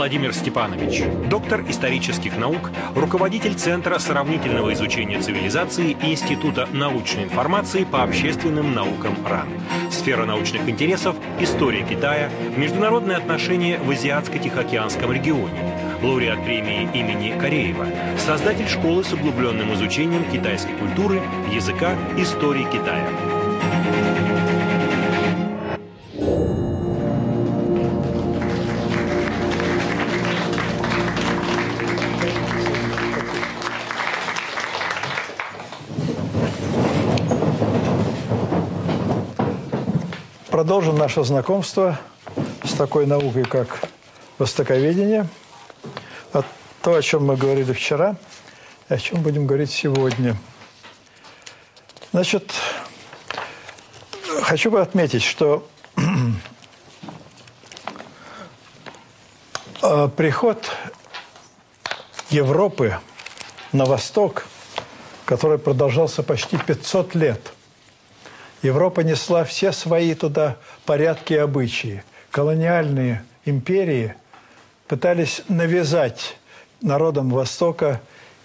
Владимир Степанович, доктор исторических наук, руководитель Центра сравнительного изучения цивилизации Института научной информации по общественным наукам РАН. Сфера научных интересов – история Китая, международные отношения в Азиатско-Тихоокеанском регионе, лауреат премии имени Кореева, создатель школы с углубленным изучением китайской культуры, языка, истории Китая. Продолжим наше знакомство с такой наукой, как востоковедение. А то, о чем мы говорили вчера, о чем будем говорить сегодня. Значит, хочу бы отметить, что э, приход Европы на восток, который продолжался почти 500 лет – Европа несла все свои туда порядки и обычаи. Колониальные империи пытались навязать народам Востока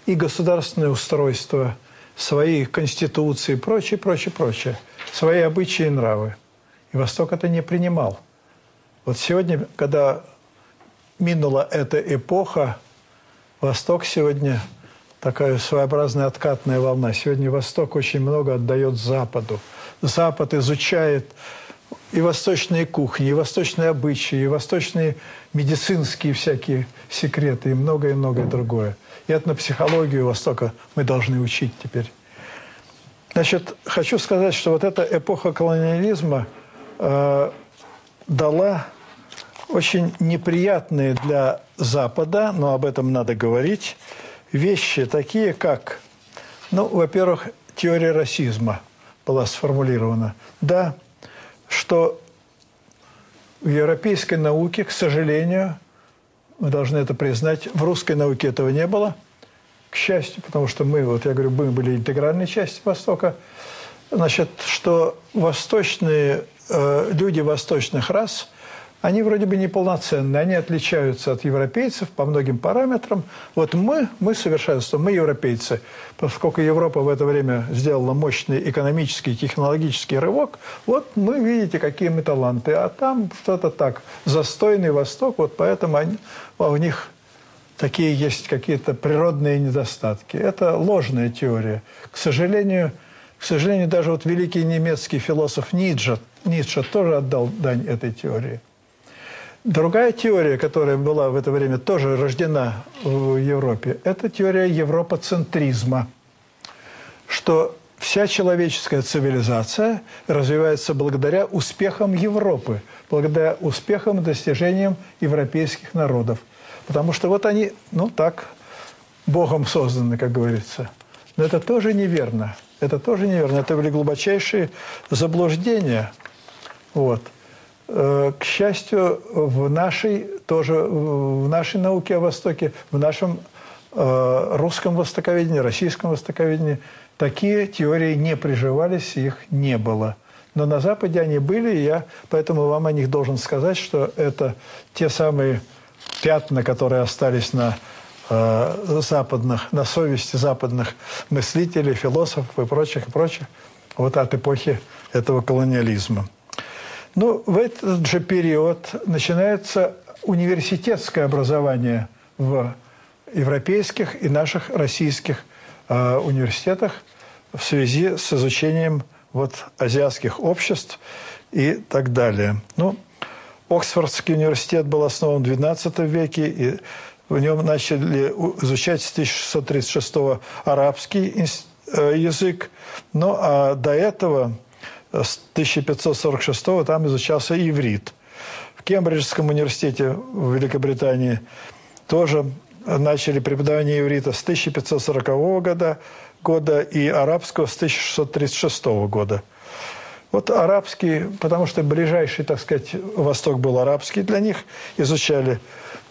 и государственное устройство, свои конституции, прочее, прочее, прочее, свои обычаи и нравы. И Восток это не принимал. Вот сегодня, когда минула эта эпоха, Восток сегодня такая своеобразная откатная волна. Сегодня Восток очень много отдает Западу – Запад изучает и восточные кухни, и восточные обычаи, и восточные медицинские всякие секреты, и многое-многое другое. И этнопсихологию Востока мы должны учить теперь. Значит, хочу сказать, что вот эта эпоха колониализма э, дала очень неприятные для Запада, но об этом надо говорить, вещи такие, как, ну, во-первых, теория расизма – была сформулирована. Да, что в европейской науке, к сожалению, мы должны это признать, в русской науке этого не было, к счастью, потому что мы, вот я говорю, мы были интегральной частью Востока, значит, что восточные, э, люди восточных рас – они вроде бы неполноценные, они отличаются от европейцев по многим параметрам. Вот мы, мы совершенство, мы европейцы, поскольку Европа в это время сделала мощный экономический, технологический рывок, вот мы, видите, какие мы таланты, а там что-то так, застойный Восток, вот поэтому они, а у них такие есть какие-то природные недостатки. Это ложная теория. К сожалению, к сожалению, даже вот великий немецкий философ Ницше, Ницше тоже отдал дань этой теории. Другая теория, которая была в это время тоже рождена в Европе, это теория европоцентризма, что вся человеческая цивилизация развивается благодаря успехам Европы, благодаря успехам и достижениям европейских народов. Потому что вот они, ну так, Богом созданы, как говорится. Но это тоже неверно. Это тоже неверно. Это были глубочайшие заблуждения. Вот. Э, к счастью, в нашей тоже в нашей науке о Востоке, в нашем э, русском востоковедении, российском востоковедении такие теории не приживались, их не было. Но на Западе они были, и я поэтому вам о них должен сказать, что это те самые пятна, которые остались на э, западных, на совести западных мыслителей, философов и прочих, и прочих, вот от эпохи этого колониализма. Ну, в этот же период начинается университетское образование в европейских и наших российских э, университетах в связи с изучением вот, азиатских обществ и так далее. Ну, Оксфордский университет был основан в XII веке, и в нем начали изучать с 1636 арабский э, язык. Ну, а до этого с 1546 там изучался иврит. В Кембриджском университете в Великобритании тоже начали преподавание иврита с 1540 года, года и арабского с 1636 года. Вот арабский, потому что ближайший, так сказать, Восток был арабский для них, изучали.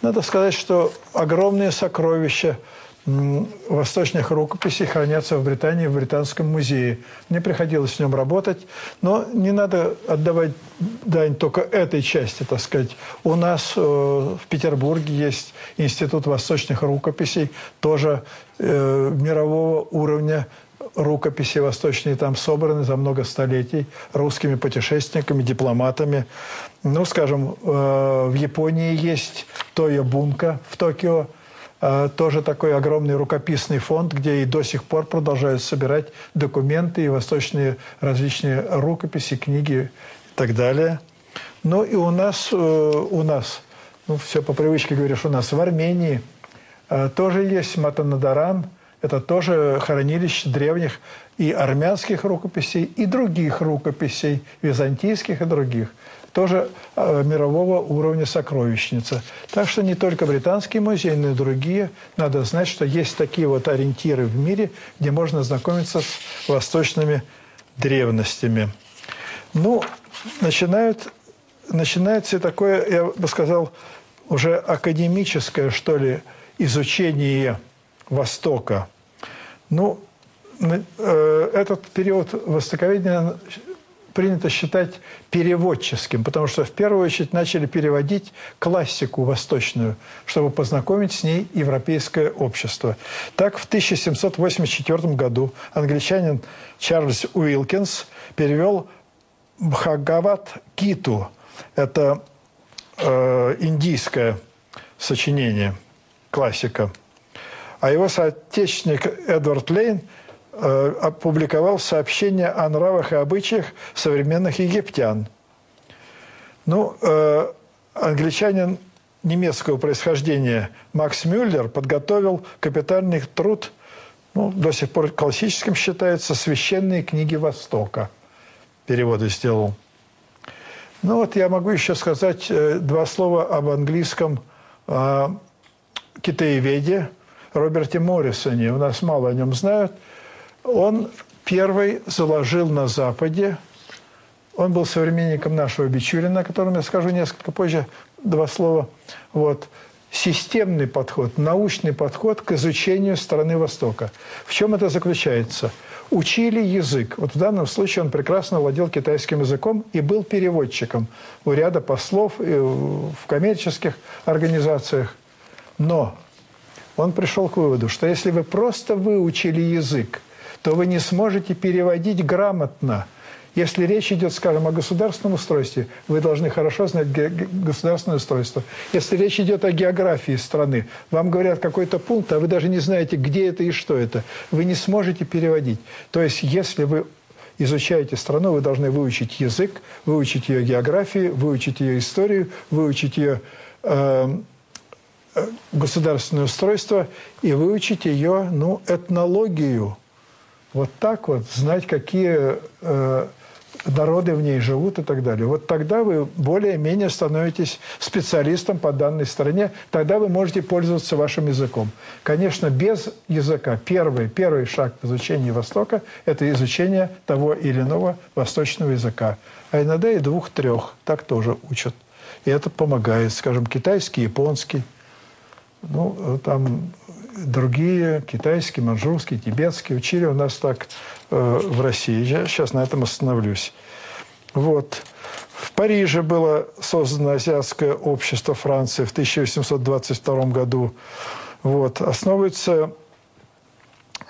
Надо сказать, что огромные сокровища восточных рукописей хранятся в Британии, в Британском музее. Мне приходилось в нем работать, но не надо отдавать дань только этой части, так сказать. У нас э, в Петербурге есть Институт восточных рукописей, тоже э, мирового уровня рукописи восточные там собраны за много столетий русскими путешественниками, дипломатами. Ну, скажем, э, в Японии есть Тоя Бунка в Токио, тоже такой огромный рукописный фонд, где и до сих пор продолжают собирать документы и восточные различные рукописи, книги и так далее. Ну и у нас, э, у нас, ну все по привычке говоришь, у нас в Армении тоже есть Матанадаран – это тоже хранилище древних и армянских рукописей, и других рукописей, византийских и других. Тоже э, мирового уровня сокровищница. Так что не только британский музей, но и другие. Надо знать, что есть такие вот ориентиры в мире, где можно знакомиться с восточными древностями. Ну, начинают, начинается такое, я бы сказал, уже академическое, что ли, изучение Востока. Ну, э, этот период востоковедения принято считать переводческим, потому что в первую очередь начали переводить классику восточную, чтобы познакомить с ней европейское общество. Так, в 1784 году англичанин Чарльз Уилкинс перевел Бхагават Гиту. Это э, индийское сочинение, классика – а его соотечественник Эдвард Лейн опубликовал сообщение о нравах и обычаях современных египтян. Ну, э, англичанин немецкого происхождения Макс Мюллер подготовил капитальный труд, ну, до сих пор классическим считается, «Священные книги Востока». Переводы сделал. Ну вот я могу еще сказать э, два слова об английском э, китаеведе – Роберте Моррисоне, у нас мало о нем знают, он первый заложил на Западе, он был современником нашего Бичурина, о котором я скажу несколько позже, два слова, вот, системный подход, научный подход к изучению страны Востока. В чем это заключается? Учили язык. Вот в данном случае он прекрасно владел китайским языком и был переводчиком у ряда послов в коммерческих организациях. Но он пришел к выводу, что если вы просто выучили язык, то вы не сможете переводить грамотно. Если речь идет, скажем, о государственном устройстве, вы должны хорошо знать государственное устройство. Если речь идет о географии страны, вам говорят какой-то пункт, а вы даже не знаете, где это и что это, вы не сможете переводить. То есть, если вы изучаете страну, вы должны выучить язык, выучить ее географию, выучить ее историю, выучить ее э, государственное устройство и выучить ее, ну, этнологию. Вот так вот, знать, какие э, народы в ней живут и так далее. Вот тогда вы более-менее становитесь специалистом по данной стране, тогда вы можете пользоваться вашим языком. Конечно, без языка первый, первый шаг в изучении Востока – это изучение того или иного восточного языка. А иногда и двух-трех, так тоже учат. И это помогает, скажем, китайский, японский – ну, там другие, китайские, манжурские, тибетские, учили у нас так э, в России. Я сейчас на этом остановлюсь. Вот. В Париже было создано Азиатское общество Франции в 1822 году. Вот. Основываются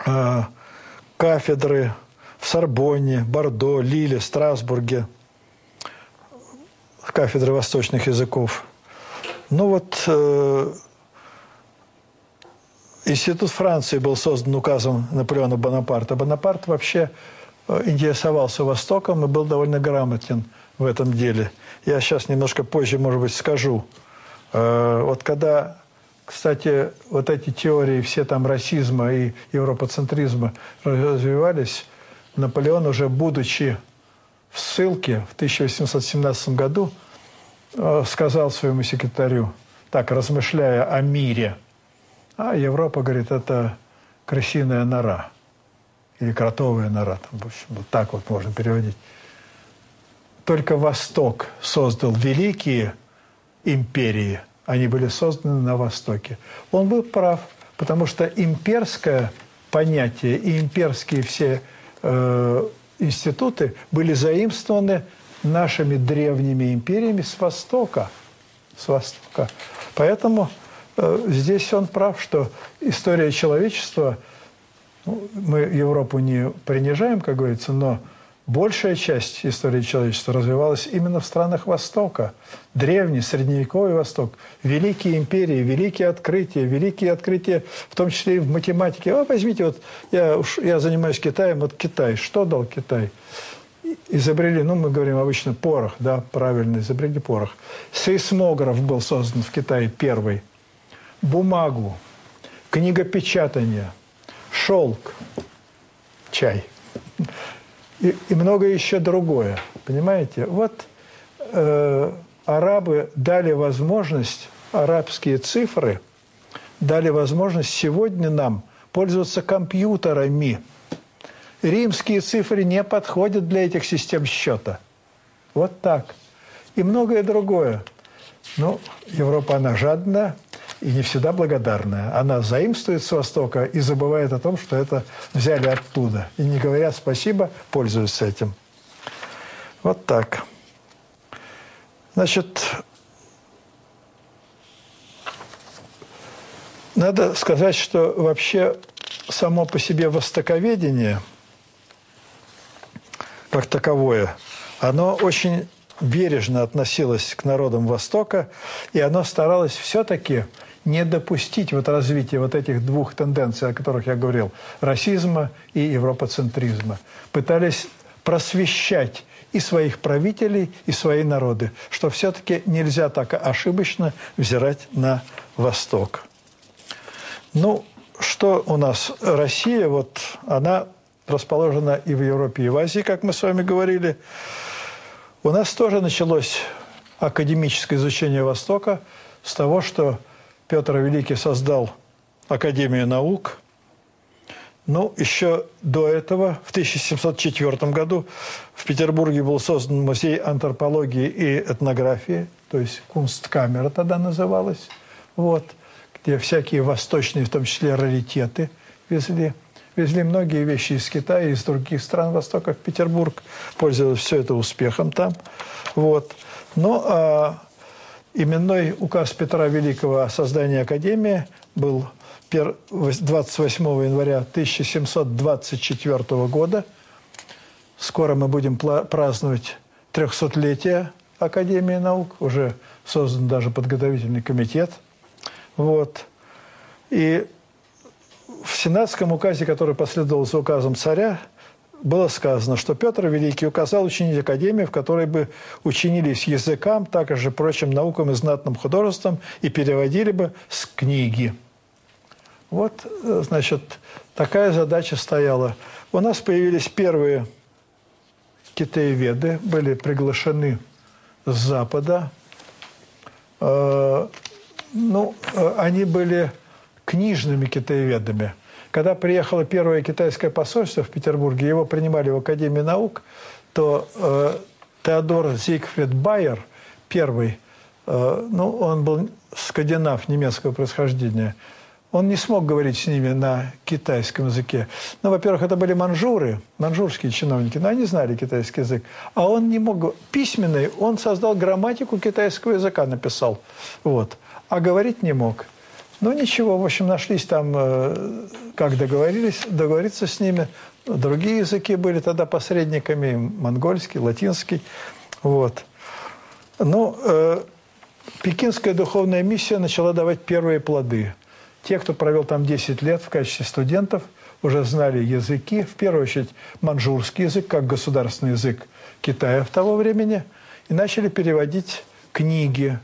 э, кафедры в Сорбонне, Бордо, Лиле, Страсбурге, кафедры восточных языков. Ну вот э, Институт Франции был создан указом Наполеона Бонапарта. Бонапарт вообще э, интересовался Востоком и был довольно грамотен в этом деле. Я сейчас немножко позже, может быть, скажу. Э, вот когда, кстати, вот эти теории все там расизма и европоцентризма развивались, Наполеон уже будучи в ссылке в 1817 году э, сказал своему секретарю, так размышляя о мире – а Европа, говорит, это крысиная нора. Или кротовая нора. Там, в общем, вот так вот можно переводить. Только Восток создал великие империи. Они были созданы на Востоке. Он был прав. Потому что имперское понятие и имперские все э, институты были заимствованы нашими древними империями с Востока. С Востока. Поэтому здесь он прав, что история человечества, ну, мы Европу не принижаем, как говорится, но большая часть истории человечества развивалась именно в странах Востока. Древний, средневековый Восток. Великие империи, великие открытия, великие открытия, в том числе и в математике. А возьмите, вот я, я занимаюсь Китаем, вот Китай. Что дал Китай? изобрели, ну, мы говорим обычно порох, да, правильно, изобрели порох. Сейсмограф был создан в Китае первый. Бумагу, книгопечатание, шелк, чай и, и многое еще другое. Понимаете? Вот э, арабы дали возможность, арабские цифры дали возможность сегодня нам пользоваться компьютерами – римские цифры не подходят для этих систем счета. Вот так. И многое другое. Ну, Европа, она жадная и не всегда благодарная. Она заимствует с Востока и забывает о том, что это взяли оттуда. И не говорят спасибо, пользуются этим. Вот так. Значит, надо сказать, что вообще само по себе востоковедение – как таковое, оно очень бережно относилось к народам Востока, и оно старалось все-таки не допустить вот развития вот этих двух тенденций, о которых я говорил, расизма и европоцентризма. Пытались просвещать и своих правителей, и свои народы, что все-таки нельзя так ошибочно взирать на Восток. Ну, что у нас Россия, вот она расположена и в Европе, и в Азии, как мы с вами говорили. У нас тоже началось академическое изучение Востока с того, что Петр Великий создал Академию наук. Ну, еще до этого, в 1704 году, в Петербурге был создан музей антропологии и этнографии, то есть Кунсткамера тогда называлась, вот, где всякие восточные, в том числе раритеты, везли – Везли многие вещи из Китая, из других стран Востока в Петербург. Пользовались все это успехом там. Вот. Но а, именной указ Петра Великого о создании Академии был 28 января 1724 года. Скоро мы будем праздновать 300-летие Академии наук. Уже создан даже подготовительный комитет. Вот. И в Сенатском указе, который последовал за указом царя, было сказано, что Петр Великий указал учинить академию, в которой бы учинились языкам, также прочим наукам и знатным художествам и переводили бы с книги. Вот, значит, такая задача стояла. У нас появились первые китаеведы, были приглашены с Запада. Э, ну, э, они были книжными китаеведами. Когда приехало первое китайское посольство в Петербурге, его принимали в Академии наук, то э, Теодор Зигфрид Байер, первый, э, ну, он был скандинав немецкого происхождения, он не смог говорить с ними на китайском языке. Ну, во-первых, это были манжуры, манжурские чиновники, но они знали китайский язык. А он не мог... Письменный, он создал грамматику китайского языка, написал. Вот. А говорить не мог. Ну, ничего, в общем, нашлись там, э, как договорились, договориться с ними. Другие языки были тогда посредниками, монгольский, латинский. Вот. Ну, э, Пекинская духовная миссия начала давать первые плоды. Те, кто провел там 10 лет в качестве студентов, уже знали языки, в первую очередь манжурский язык, как государственный язык Китая в того времени, и начали переводить книги,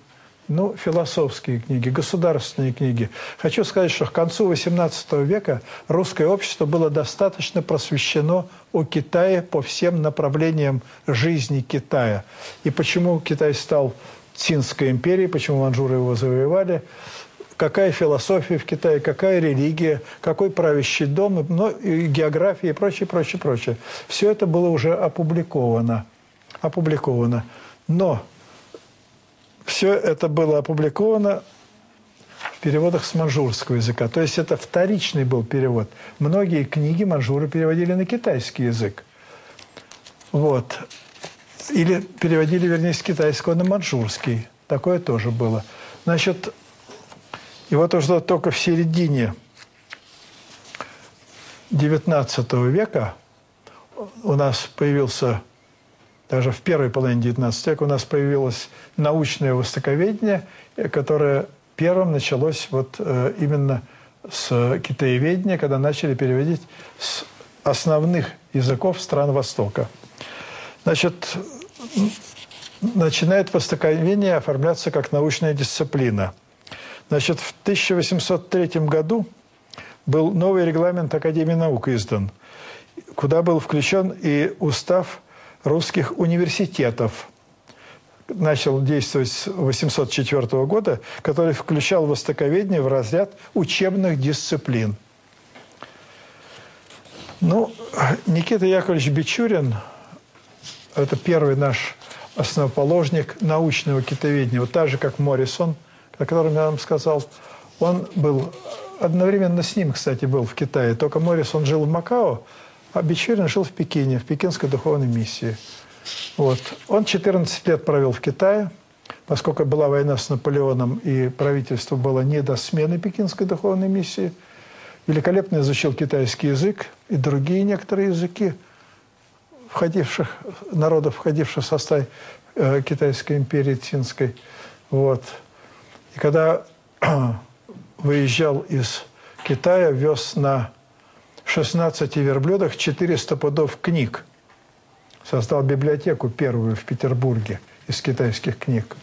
ну, философские книги, государственные книги. Хочу сказать, что к концу XVIII века русское общество было достаточно просвещено о Китае по всем направлениям жизни Китая. И почему Китай стал Цинской империей, почему манжуры его завоевали, какая философия в Китае, какая религия, какой правящий дом, ну, и география и прочее, прочее, прочее. Все это было уже опубликовано. Опубликовано. Но все это было опубликовано переводах с манжурского языка. То есть это вторичный был перевод. Многие книги манжуры переводили на китайский язык. Вот. Или переводили, вернее, с китайского на манжурский. Такое тоже было. Значит, и вот уже только в середине XIX века у нас появился, даже в первой половине XIX века у нас появилось научное востоковедение, которое первым началось вот э, именно с китаеведения, когда начали переводить с основных языков стран Востока. Значит, начинает востоковедение оформляться как научная дисциплина. Значит, в 1803 году был новый регламент Академии наук издан, куда был включен и устав русских университетов. Начал действовать с 804 года, который включал востоковедение в разряд учебных дисциплин. Ну, Никита Яковлевич Бичурин – это первый наш основоположник научного китоведения, вот так же, как Моррисон, о котором я вам сказал. Он был одновременно с ним, кстати, был в Китае. Только Моррис, он жил в Макао, а Бичурин жил в Пекине, в Пекинской духовной миссии. Вот. Он 14 лет провел в Китае, поскольку была война с Наполеоном, и правительство было не до смены Пекинской духовной миссии. Великолепно изучил китайский язык и другие некоторые языки входивших, народов, входивших в состав э, Китайской империи Цинской. Вот. И когда выезжал из Китая, вез на 16 верблюдах 400 пудов книг. Создал библиотеку первую в Петербурге из китайских книг.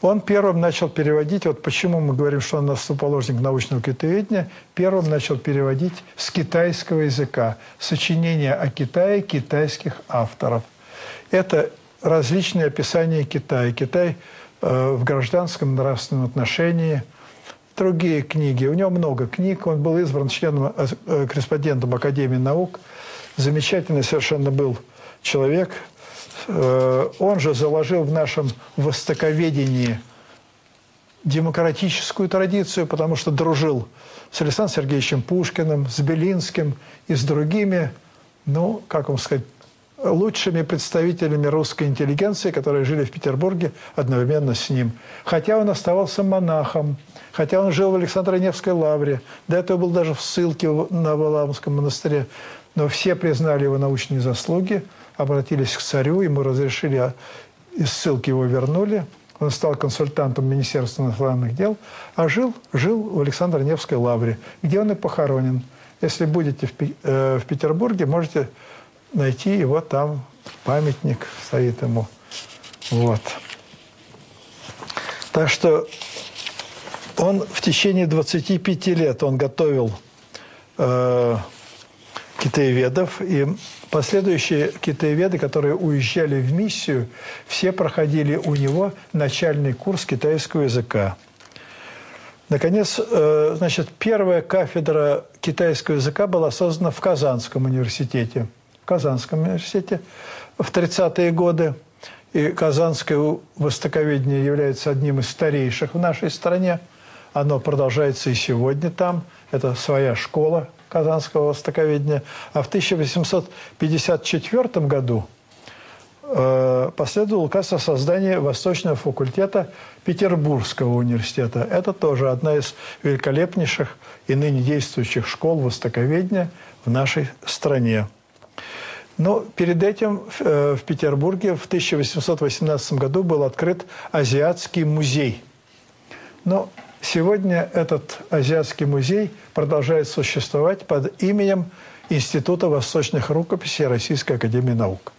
Он первым начал переводить, вот почему мы говорим, что он основоположник научного китаеведения, первым начал переводить с китайского языка сочинения о Китае китайских авторов. Это различные описания Китая. Китай э, в гражданском нравственном отношении – другие книги. У него много книг. Он был избран членом, э, корреспондентом Академии наук. Замечательный совершенно был человек. Э, он же заложил в нашем востоковедении демократическую традицию, потому что дружил с Александром Сергеевичем Пушкиным, с Белинским и с другими, ну, как вам сказать, лучшими представителями русской интеллигенции, которые жили в Петербурге одновременно с ним. Хотя он оставался монахом, хотя он жил в Александро-Невской лавре, до этого был даже в ссылке на Валаамском монастыре, но все признали его научные заслуги, обратились к царю, ему разрешили, а из ссылки его вернули. Он стал консультантом Министерства иностранных дел, а жил, жил в Александро-Невской лавре, где он и похоронен. Если будете в, э, в Петербурге, можете найти его там, памятник стоит ему. Вот. Так что он в течение 25 лет он готовил э, китаеведов, и последующие китаеведы, которые уезжали в миссию, все проходили у него начальный курс китайского языка. Наконец, э, значит, первая кафедра китайского языка была создана в Казанском университете – Казанском университете в 30-е годы. И казанское востоковедение является одним из старейших в нашей стране. Оно продолжается и сегодня там. Это своя школа казанского востоковедения. А в 1854 году э, последовал указ о создании Восточного факультета Петербургского университета. Это тоже одна из великолепнейших и ныне действующих школ востоковедения в нашей стране. Но перед этим э, в Петербурге в 1818 году был открыт Азиатский музей. Но сегодня этот Азиатский музей продолжает существовать под именем Института восточных рукописей Российской Академии Наук.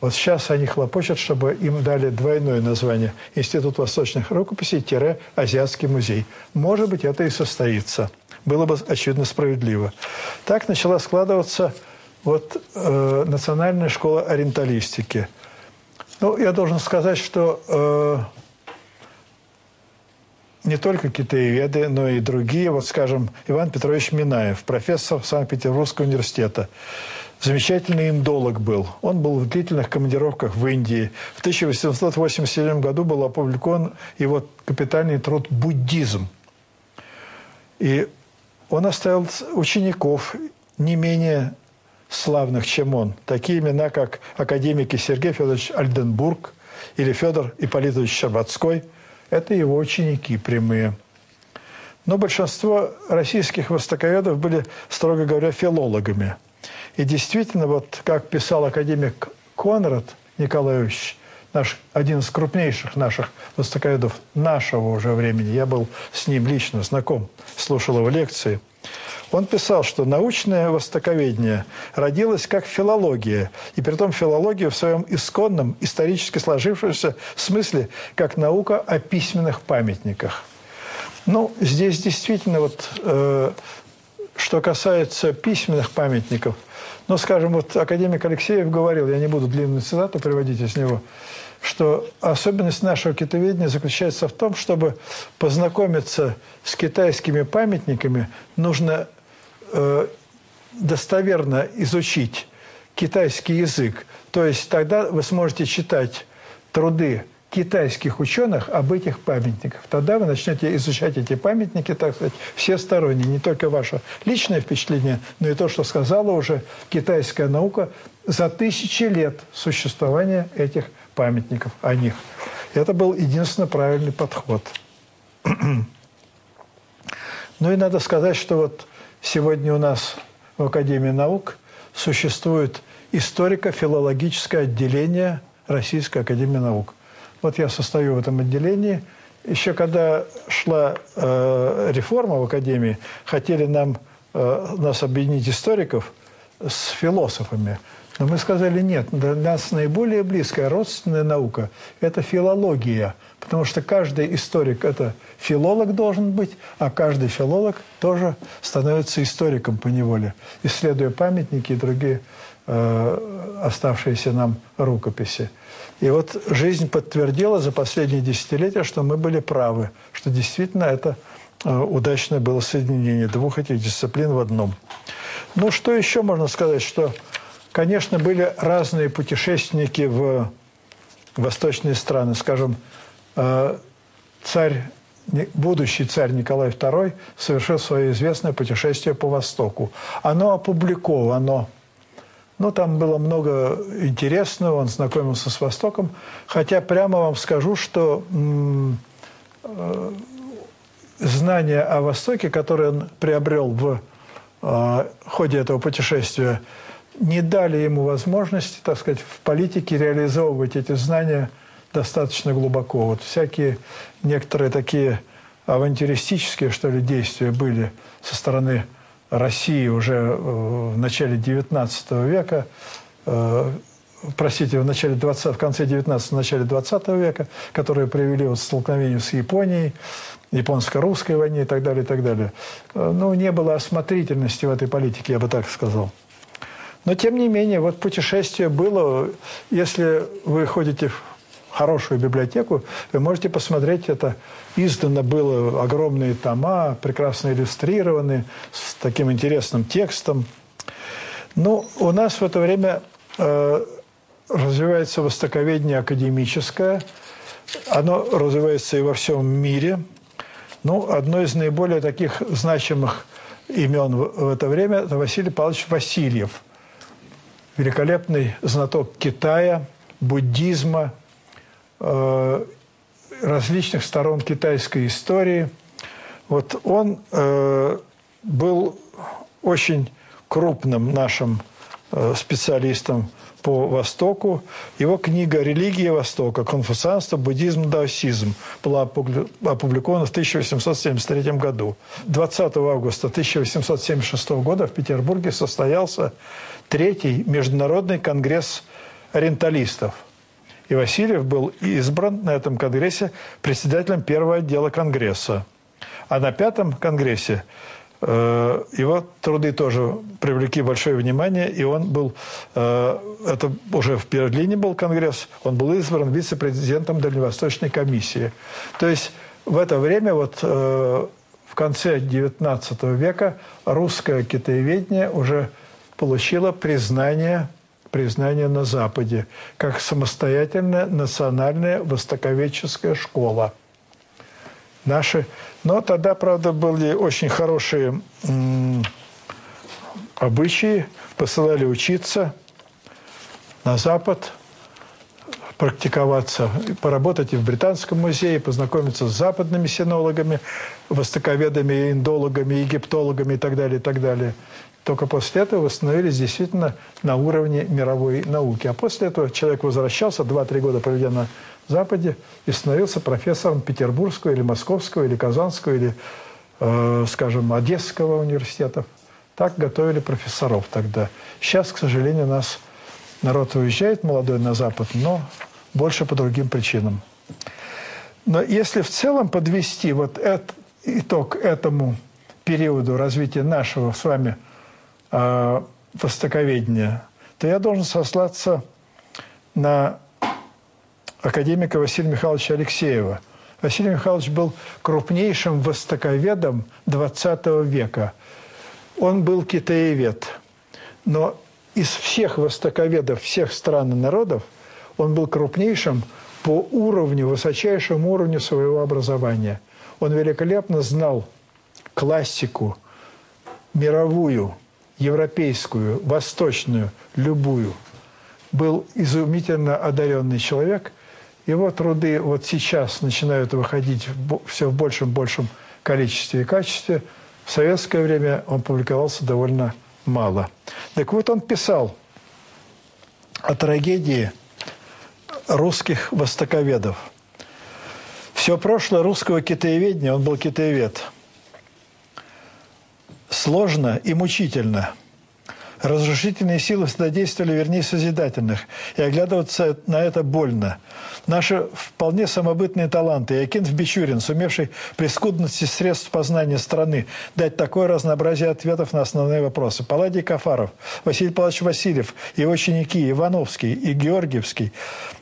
Вот сейчас они хлопочут, чтобы им дали двойное название – Институт восточных рукописей-Азиатский музей. Может быть, это и состоится. Было бы, очевидно, справедливо. Так начала складываться вот э, Национальная школа ориенталистики. Ну, я должен сказать, что э, не только китаеведы, но и другие, вот, скажем, Иван Петрович Минаев, профессор Санкт-Петербургского университета, замечательный индолог был. Он был в длительных командировках в Индии. В 1887 году был опубликован его капитальный труд «Буддизм». И он оставил учеников не менее славных, чем он. Такие имена, как академики Сергей Федорович Альденбург или Федор Ипполитович Щербацкой – это его ученики прямые. Но большинство российских востоковедов были, строго говоря, филологами. И действительно, вот как писал академик Конрад Николаевич, наш, один из крупнейших наших востоковедов нашего уже времени, я был с ним лично знаком, слушал его лекции – он писал, что научное востоковедение родилось как филология, и при том филология в своем исконном, исторически сложившемся смысле, как наука о письменных памятниках. Ну, здесь действительно вот, э, что касается письменных памятников, ну, скажем, вот академик Алексеев говорил, я не буду длинную цитату приводить из него, что особенность нашего китоведения заключается в том, чтобы познакомиться с китайскими памятниками, нужно э, достоверно изучить китайский язык. То есть тогда вы сможете читать труды китайских ученых об этих памятниках. Тогда вы начнете изучать эти памятники, так сказать, всесторонне. Не только ваше личное впечатление, но и то, что сказала уже китайская наука за тысячи лет существования этих памятников о них. Это был единственно правильный подход. Ну и надо сказать, что вот сегодня у нас в Академии наук существует историко-филологическое отделение Российской Академии Наук. Вот я состою в этом отделении. Еще когда шла э, реформа в Академии, хотели нам, э, нас объединить историков с философами. Но мы сказали, нет, для нас наиболее близкая родственная наука – это филология, потому что каждый историк – это филолог должен быть, а каждый филолог тоже становится историком по неволе, исследуя памятники и другие э, оставшиеся нам рукописи. И вот жизнь подтвердила за последние десятилетия, что мы были правы, что действительно это э, удачное было соединение двух этих дисциплин в одном. Ну, что еще можно сказать, что Конечно, были разные путешественники в восточные страны. Скажем, э, царь, будущий царь Николай II совершил свое известное путешествие по Востоку. Оно опубликовано. Ну, там было много интересного, он знакомился с Востоком. Хотя прямо вам скажу, что э, знания о Востоке, которые он приобрел в э, ходе этого путешествия, не дали ему возможности, так сказать, в политике реализовывать эти знания достаточно глубоко. Вот всякие некоторые такие авантюристические, что ли, действия были со стороны России уже э, в начале XIX века, э, простите, в, начале 20, в конце 19 в начале 20 века, которые привели вот к столкновению с Японией, японско-русской войне и так далее, и так далее. Э, ну, не было осмотрительности в этой политике, я бы так сказал. Но, тем не менее, вот путешествие было. Если вы ходите в хорошую библиотеку, вы можете посмотреть это. Издано было огромные тома, прекрасно иллюстрированные, с таким интересным текстом. Ну, у нас в это время э, развивается востоковедение академическое. Оно развивается и во всем мире. Ну, одно из наиболее таких значимых имен в это время – это Василий Павлович Васильев – великолепный знаток Китая, буддизма, э, различных сторон китайской истории. Вот он э, был очень крупным нашим э, специалистом по Востоку. Его книга «Религия Востока. Конфуцианство, буддизм, даосизм» была опубликована в 1873 году. 20 августа 1876 года в Петербурге состоялся Третий Международный конгресс ориенталистов. И Васильев был избран на этом конгрессе председателем первого отдела конгресса. А на пятом конгрессе э, его труды тоже привлекли большое внимание, и он был, э, это уже в Берлине был конгресс, он был избран вице-президентом Дальневосточной комиссии. То есть в это время, вот э, в конце XIX века, русское китаеведение уже получила признание, признание на Западе как самостоятельная национальная востоковедческая школа. наши. Но тогда, правда, были очень хорошие обычаи, посылали учиться на Запад, практиковаться, поработать и в Британском музее, познакомиться с западными синологами, востоковедами, индологами, египтологами и так далее, и так далее. Только после этого восстановились действительно на уровне мировой науки. А после этого человек возвращался, 2-3 года проведя на Западе, и становился профессором Петербургского или Московского или Казанского или, э, скажем, Одесского университетов. Так готовили профессоров тогда. Сейчас, к сожалению, нас народ уезжает молодой на Запад, но больше по другим причинам. Но если в целом подвести вот этот итог этому периоду развития нашего с вами э, востоковедения, то я должен сослаться на академика Василия Михайловича Алексеева. Василий Михайлович был крупнейшим востоковедом XX века – он был китаевед, но из всех востоковедов всех стран и народов он был крупнейшим по уровню, высочайшему уровню своего образования. Он великолепно знал классику, мировую, европейскую, восточную, любую. Был изумительно одаренный человек. Его труды вот сейчас начинают выходить все в большем большем количестве и качестве – в советское время он публиковался довольно мало. Так вот, он писал о трагедии русских востоковедов. Все прошлое русского китаеведения, он был китаевед, сложно и мучительно – Разрушительные силы всегда действовали вернее созидательных, и оглядываться на это больно. Наши вполне самобытные таланты, Якинов Бичурин, сумевший при скудности средств познания страны дать такое разнообразие ответов на основные вопросы, Палладий Кафаров, Василий Павлович Васильев, его ученики Ивановский и Георгиевский,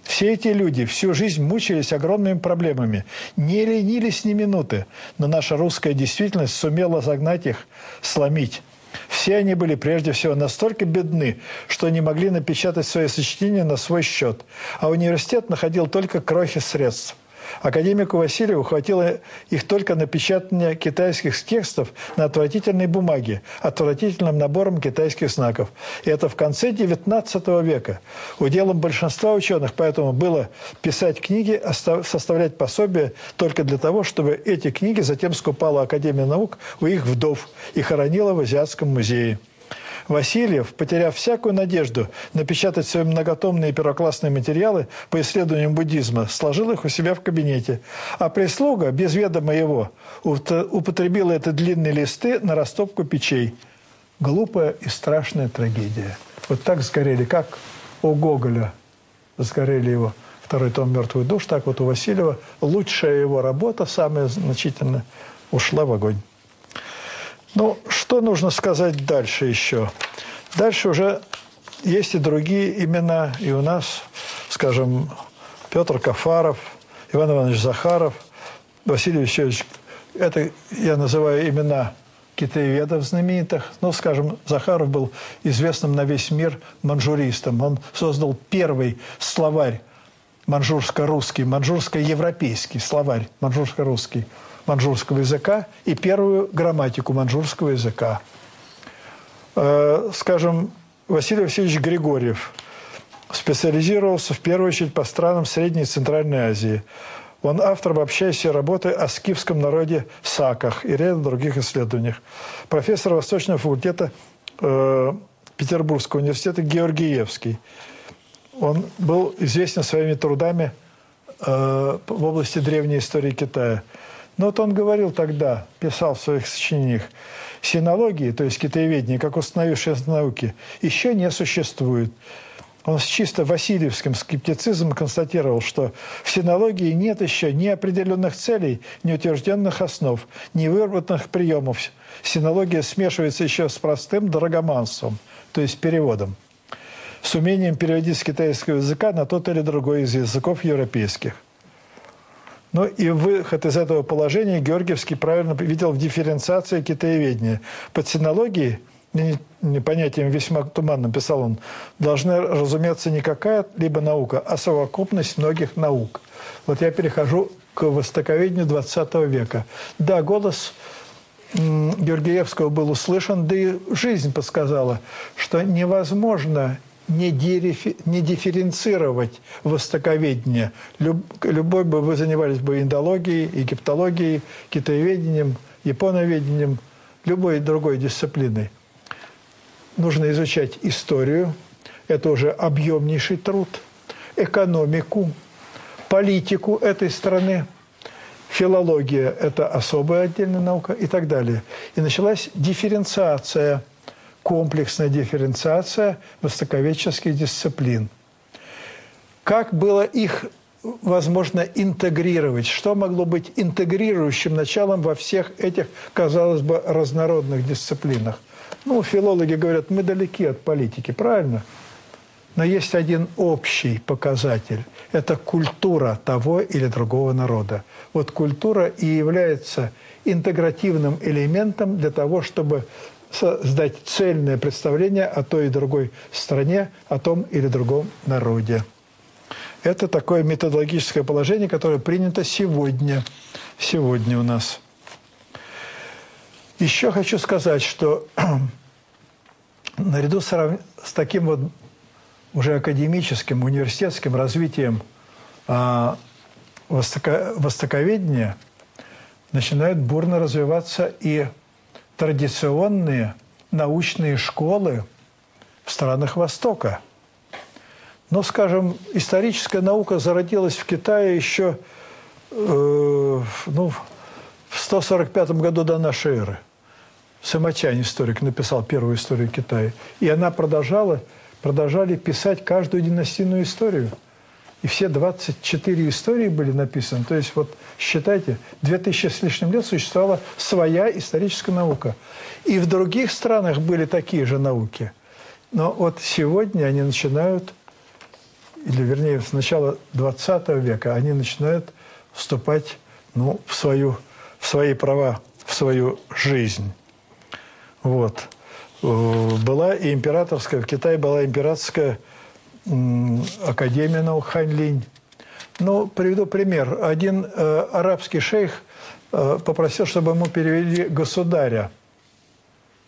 все эти люди всю жизнь мучились огромными проблемами, не ленились ни минуты, но наша русская действительность сумела загнать их, сломить. Все они были прежде всего настолько бедны, что не могли напечатать свои сочинения на свой счет, а университет находил только крохи средств. Академику Васильеву хватило их только на печатание китайских текстов на отвратительной бумаге, отвратительным набором китайских знаков. И это в конце XIX века. Уделом большинства ученых поэтому было писать книги, составлять пособия только для того, чтобы эти книги затем скупала Академия наук у их вдов и хоронила в Азиатском музее. Васильев, потеряв всякую надежду напечатать свои многотомные первоклассные материалы по исследованиям буддизма, сложил их у себя в кабинете. А прислуга, без ведома его, употребила эти длинные листы на растопку печей. Глупая и страшная трагедия. Вот так сгорели, как у Гоголя сгорели его второй том «Мертвый душ», так вот у Васильева лучшая его работа, самая значительная, ушла в огонь. Ну, что нужно сказать дальше еще? Дальше уже есть и другие имена, и у нас, скажем, Петр Кафаров, Иван Иванович Захаров, Василий Васильевич, это я называю имена китаеведов знаменитых. Ну, скажем, Захаров был известным на весь мир манжуристом. Он создал первый словарь манжурско-русский, манжурско-европейский словарь манжурско-русский – манжурского языка и первую грамматику манжурского языка. Э, скажем, Василий Васильевич Григорьев специализировался в первую очередь по странам Средней и Центральной Азии. Он автор обобщающей работы о скифском народе Саках и ряде других исследованиях. Профессор Восточного факультета э, Петербургского университета Георгиевский. Он был известен своими трудами э, в области древней истории Китая – но вот он говорил тогда, писал в своих сочинениях, синологии, то есть китаеведения, как установившейся науки, еще не существует. Он с чисто васильевским скептицизмом констатировал, что в синологии нет еще ни определенных целей, ни утвержденных основ, ни выработанных приемов. Синология смешивается еще с простым драгоманством, то есть переводом, с умением переводить с китайского языка на тот или другой из языков европейских. Ну и выход из этого положения Георгиевский правильно видел в дифференциации китаеведения. Под синологией, понятием весьма туманным писал он, должна разуметься не какая-либо наука, а совокупность многих наук. Вот я перехожу к востоковедению XX века. Да, голос Георгиевского был услышан, да и жизнь подсказала, что невозможно не, дерифи, не дифференцировать востоковедение. Люб, любой бы вы занимались бы индологией, египтологией, китаеведением, японоведением, любой другой дисциплиной. Нужно изучать историю, это уже объемнейший труд, экономику, политику этой страны, филология – это особая отдельная наука и так далее. И началась дифференциация, комплексная дифференциация востоковедческих дисциплин. Как было их возможно интегрировать? Что могло быть интегрирующим началом во всех этих, казалось бы, разнородных дисциплинах? Ну, филологи говорят, мы далеки от политики, правильно? Но есть один общий показатель. Это культура того или другого народа. Вот культура и является интегративным элементом для того, чтобы создать цельное представление о той и другой стране, о том или другом народе. Это такое методологическое положение, которое принято сегодня, сегодня у нас. Еще хочу сказать, что наряду с, с таким вот уже академическим, университетским развитием а, востоко, востоковедения начинают бурно развиваться и традиционные научные школы в странах Востока. Но, скажем, историческая наука зародилась в Китае еще э, ну, в 145 году до нашей эры. Самочань, историк, написал первую историю Китая. И она продолжала продолжали писать каждую династийную историю. И все 24 истории были написаны. То есть вот считайте, 2000 с лишним лет существовала своя историческая наука. И в других странах были такие же науки. Но вот сегодня они начинают, или вернее с начала 20 века, они начинают вступать ну, в, свою, в свои права, в свою жизнь. Вот. Э, была и императорская, в Китае была императорская академия наук Ханьлинь. Ну, приведу пример. Один э, арабский шейх э, попросил, чтобы ему перевели «Государя»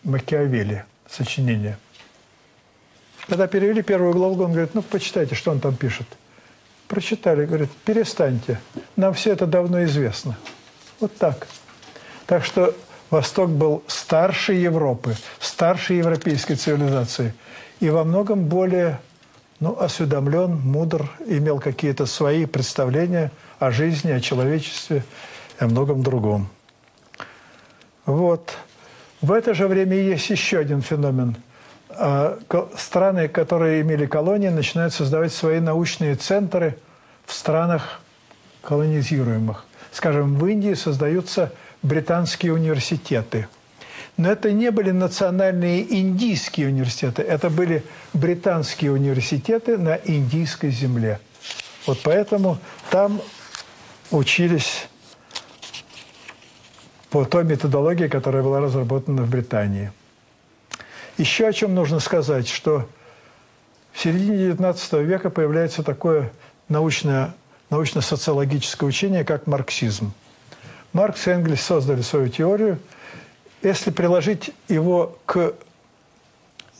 Макиавелли, сочинение. Когда перевели первую главу, он говорит, ну, почитайте, что он там пишет. Прочитали, говорит, перестаньте, нам все это давно известно. Вот так. Так что Восток был старше Европы, старше европейской цивилизации и во многом более ну, осведомлен, мудр, имел какие-то свои представления о жизни, о человечестве и о многом другом. Вот. В это же время есть еще один феномен. А, страны, которые имели колонии, начинают создавать свои научные центры в странах колонизируемых. Скажем, в Индии создаются британские университеты. Но это не были национальные индийские университеты, это были британские университеты на индийской земле. Вот поэтому там учились по той методологии, которая была разработана в Британии. Еще о чем нужно сказать, что в середине XIX века появляется такое научное, научно-социологическое учение, как марксизм – Маркс и Энгельс создали свою теорию. Если приложить его к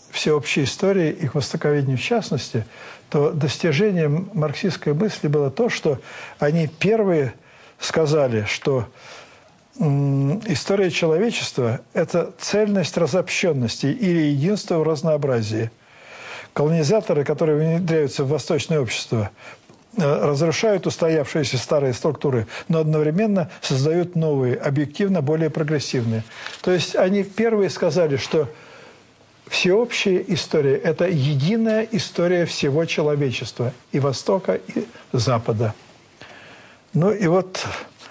всеобщей истории и к востоковедению в частности, то достижением марксистской мысли было то, что они первые сказали, что история человечества – это цельность разобщенности или единство в разнообразии. Колонизаторы, которые внедряются в восточное общество, разрушают устоявшиеся старые структуры, но одновременно создают новые, объективно более прогрессивные. То есть они первые сказали, что всеобщая история – это единая история всего человечества, и Востока, и Запада. Ну и вот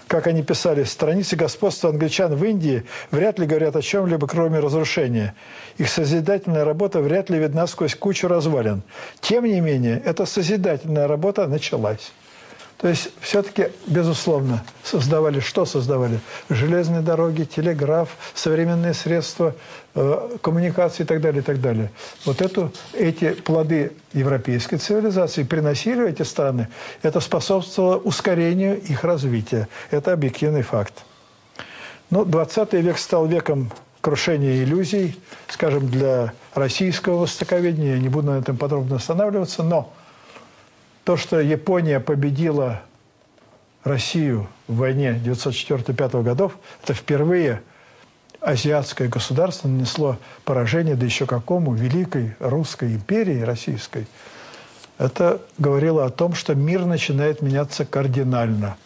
как они писали, страницы господства англичан в Индии вряд ли говорят о чем-либо, кроме разрушения. Их созидательная работа вряд ли видна сквозь кучу развалин. Тем не менее, эта созидательная работа началась. То есть все-таки, безусловно, создавали, что создавали? Железные дороги, телеграф, современные средства э, коммуникации и так далее, и так далее. Вот эту, эти плоды европейской цивилизации приносили эти страны, это способствовало ускорению их развития. Это объективный факт. Но ну, 20 век стал веком крушения иллюзий, скажем, для российского востоковедения. Я не буду на этом подробно останавливаться, но то, что Япония победила Россию в войне 1904-1905 годов, это впервые азиатское государство нанесло поражение, да еще какому, великой русской империи российской. Это говорило о том, что мир начинает меняться кардинально.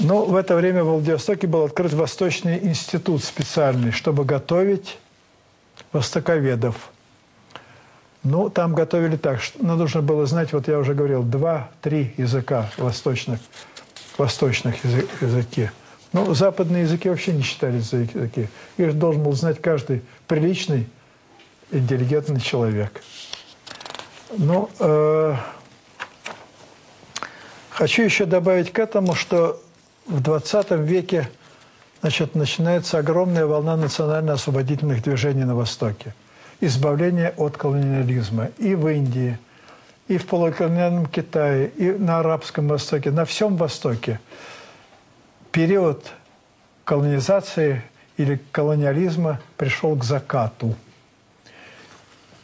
Но в это время в Владивостоке был открыт Восточный институт специальный, чтобы готовить востоковедов – ну, там готовили так, что ну, нужно было знать, вот я уже говорил, два-три языка восточных, восточных язык, языки. Ну, западные языки вообще не считались за языки. Их должен был знать каждый приличный, интеллигентный человек. Ну, э, хочу еще добавить к этому, что в 20 веке значит, начинается огромная волна национально-освободительных движений на Востоке – избавления от колониализма и в Индии, и в полуколониальном Китае, и на Арабском Востоке, на всем Востоке. Период колонизации или колониализма пришел к закату.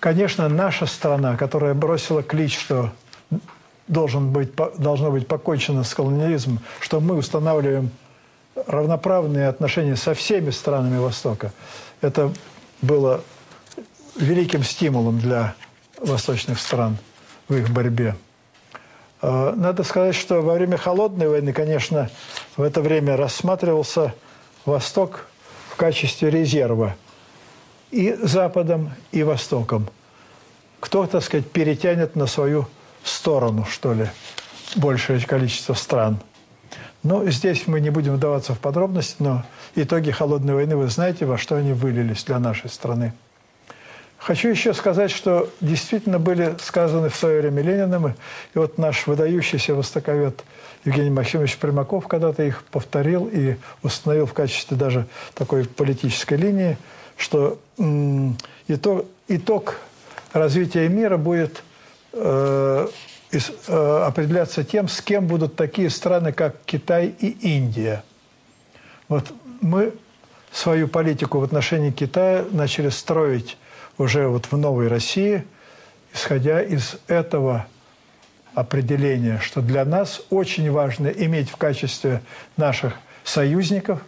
Конечно, наша страна, которая бросила клич, что должен быть, должно быть покончено с колониализмом, что мы устанавливаем равноправные отношения со всеми странами Востока, это было великим стимулом для восточных стран в их борьбе. А, надо сказать, что во время Холодной войны, конечно, в это время рассматривался Восток в качестве резерва и Западом, и Востоком. Кто, так сказать, перетянет на свою сторону, что ли, большее количество стран. Ну, здесь мы не будем вдаваться в подробности, но итоги Холодной войны, вы знаете, во что они вылились для нашей страны. Хочу еще сказать, что действительно были сказаны в свое время Лениным, и вот наш выдающийся востоковед Евгений Максимович Примаков когда-то их повторил и установил в качестве даже такой политической линии, что итог, итог развития мира будет э, э, определяться тем, с кем будут такие страны, как Китай и Индия. Вот мы свою политику в отношении Китая начали строить уже вот в новой России, исходя из этого определения, что для нас очень важно иметь в качестве наших союзников,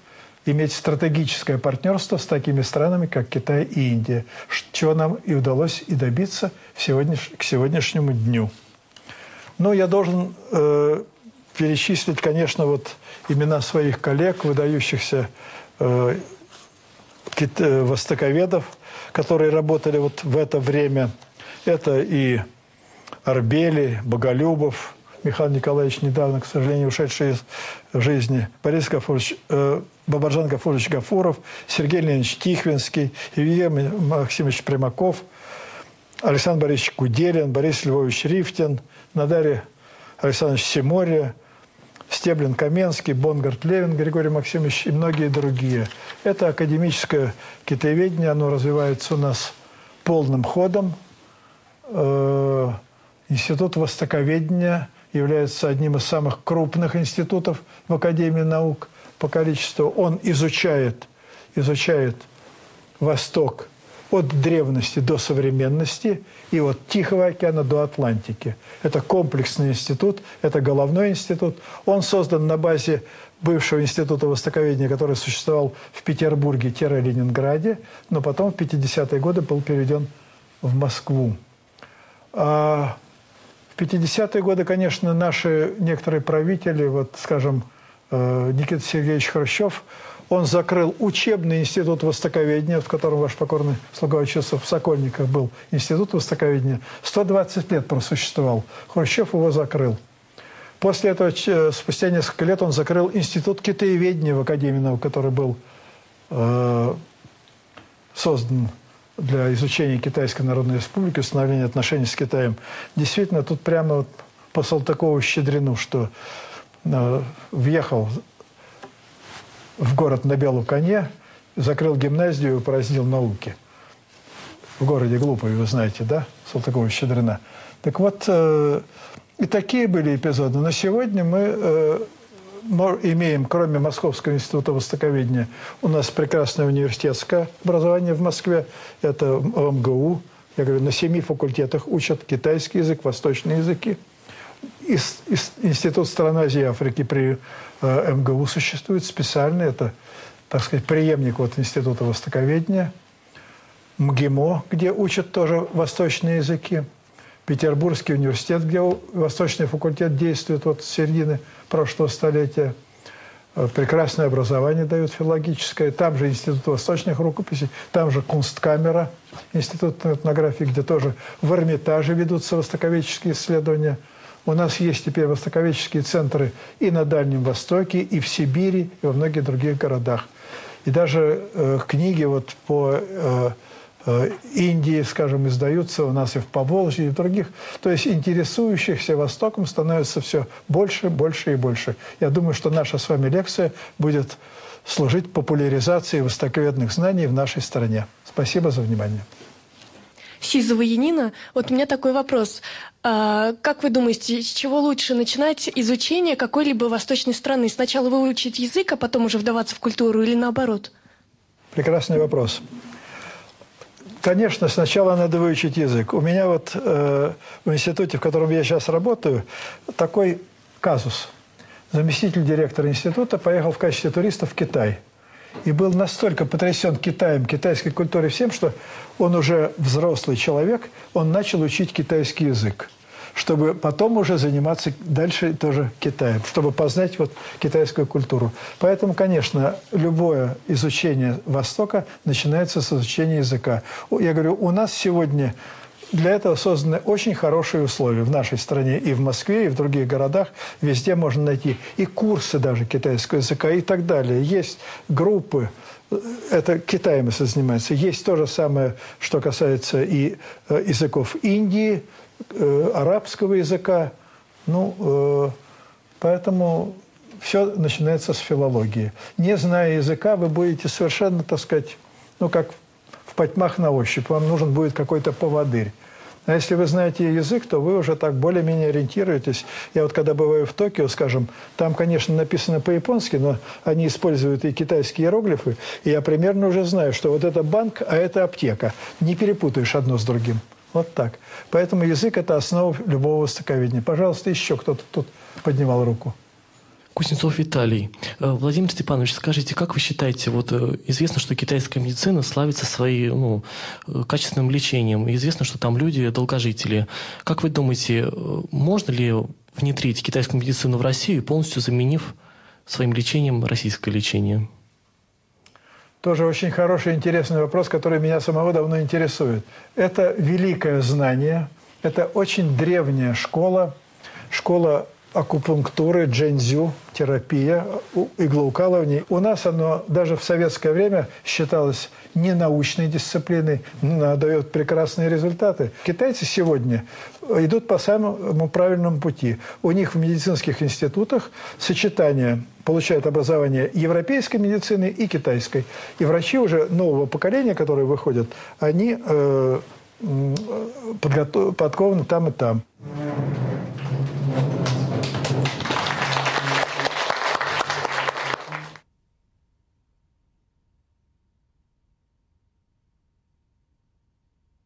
иметь стратегическое партнерство с такими странами, как Китай и Индия, чего нам и удалось и добиться сегодняш... к сегодняшнему дню. Ну, я должен э, перечислить, конечно, вот имена своих коллег, выдающихся э, кит... Э, востоковедов – которые работали вот в это время. Это и Арбели, Боголюбов, Михаил Николаевич, недавно, к сожалению, ушедший из жизни, Борис Гафурович, э, Бабаржан Гафурович Гафуров, Сергей Леонидович Тихвинский, Евгений Максимович Примаков, Александр Борисович Куделин, Борис Львович Рифтин, Надарья Александрович Симория, Стеблин Каменский, Бонгард Левин, Григорий Максимович и многие другие. Это академическое китаеведение, оно развивается у нас полным ходом. Э, институт востоковедения является одним из самых крупных институтов в Академии наук по количеству. Он изучает, изучает Восток от древности до современности и от Тихого океана до Атлантики. Это комплексный институт, это головной институт. Он создан на базе бывшего института востоковедения, который существовал в Петербурге-Ленинграде, но потом в 50-е годы был переведен в Москву. А в 50-е годы, конечно, наши некоторые правители, вот, скажем, э, Никита Сергеевич Хрущев, он закрыл учебный институт востоковедения, в котором ваш покорный слуга учился в Сокольниках, был институт востоковедения. 120 лет просуществовал. Хрущев его закрыл. После этого, спустя несколько лет, он закрыл институт китаеведения в Академии наук, который был э, создан для изучения Китайской Народной Республики, установления отношений с Китаем. Действительно, тут прямо по Салтыкову-Щедрину, что э, въехал в город на белом коне, закрыл гимназию и упразднил науки. В городе Глупый, вы знаете, да, Салтыкова-Щедрина. Так вот, э, и такие были эпизоды. Но сегодня мы э, имеем, кроме Московского института востоковедения, у нас прекрасное университетское образование в Москве. Это МГУ. Я говорю, на семи факультетах учат китайский язык, восточные языки. Институт стран Азии и Африки при МГУ существует специальный. Это, так сказать, преемник вот Института востоковедения. МГИМО, где учат тоже восточные языки. Петербургский университет, где восточный факультет действует вот с середины прошлого столетия. Э, прекрасное образование дают филологическое. Там же Институт восточных рукописей, там же Кунсткамера, Институт этнографии, где тоже в Эрмитаже ведутся востоковедческие исследования. У нас есть теперь востоковедческие центры и на Дальнем Востоке, и в Сибири, и во многих других городах. И даже э, книги вот по э, Э, Индии, скажем, издаются у нас и в Поволжье, и в других. То есть интересующихся Востоком становится все больше, больше и больше. Я думаю, что наша с вами лекция будет служить популяризации востоковедных знаний в нашей стране. Спасибо за внимание. Сизова Янина, вот у меня такой вопрос. А, как вы думаете, с чего лучше начинать изучение какой-либо восточной страны? Сначала выучить язык, а потом уже вдаваться в культуру или наоборот? Прекрасный вопрос. Конечно, сначала надо выучить язык. У меня вот э, в институте, в котором я сейчас работаю, такой казус. Заместитель директора института поехал в качестве туриста в Китай. И был настолько потрясен Китаем, китайской культурой, всем, что он уже взрослый человек, он начал учить китайский язык чтобы потом уже заниматься дальше тоже Китаем, чтобы познать вот китайскую культуру. Поэтому, конечно, любое изучение Востока начинается с изучения языка. Я говорю, у нас сегодня для этого созданы очень хорошие условия в нашей стране и в Москве, и в других городах. Везде можно найти и курсы даже китайского языка и так далее. Есть группы, это Китаем занимается. Есть то же самое, что касается и э, языков Индии, э, арабского языка. Ну, э, поэтому все начинается с филологии. Не зная языка, вы будете совершенно, так сказать, ну, как в потьмах на ощупь. Вам нужен будет какой-то поводырь. А если вы знаете язык, то вы уже так более-менее ориентируетесь. Я вот когда бываю в Токио, скажем, там, конечно, написано по-японски, но они используют и китайские иероглифы, и я примерно уже знаю, что вот это банк, а это аптека. Не перепутаешь одно с другим. Вот так. Поэтому язык – это основа любого востоковедения. Пожалуйста, еще кто-то тут поднимал руку. Кузнецов Виталий. Э, Владимир Степанович, скажите, как вы считаете, вот э, известно, что китайская медицина славится своим ну, э, качественным лечением, известно, что там люди долгожители. Как вы думаете, можно ли внедрить китайскую медицину в Россию, полностью заменив своим лечением российское лечение? Тоже очень хороший, интересный вопрос, который меня самого давно интересует. Это великое знание, это очень древняя школа, школа акупунктуры, джензю, терапия, иглоукалывание. У нас оно даже в советское время считалось ненаучной дисциплиной, но дает прекрасные результаты. Китайцы сегодня идут по самому правильному пути. У них в медицинских институтах сочетание получают образование европейской медицины и китайской. И врачи уже нового поколения, которые выходят, они э, подкованы там и там.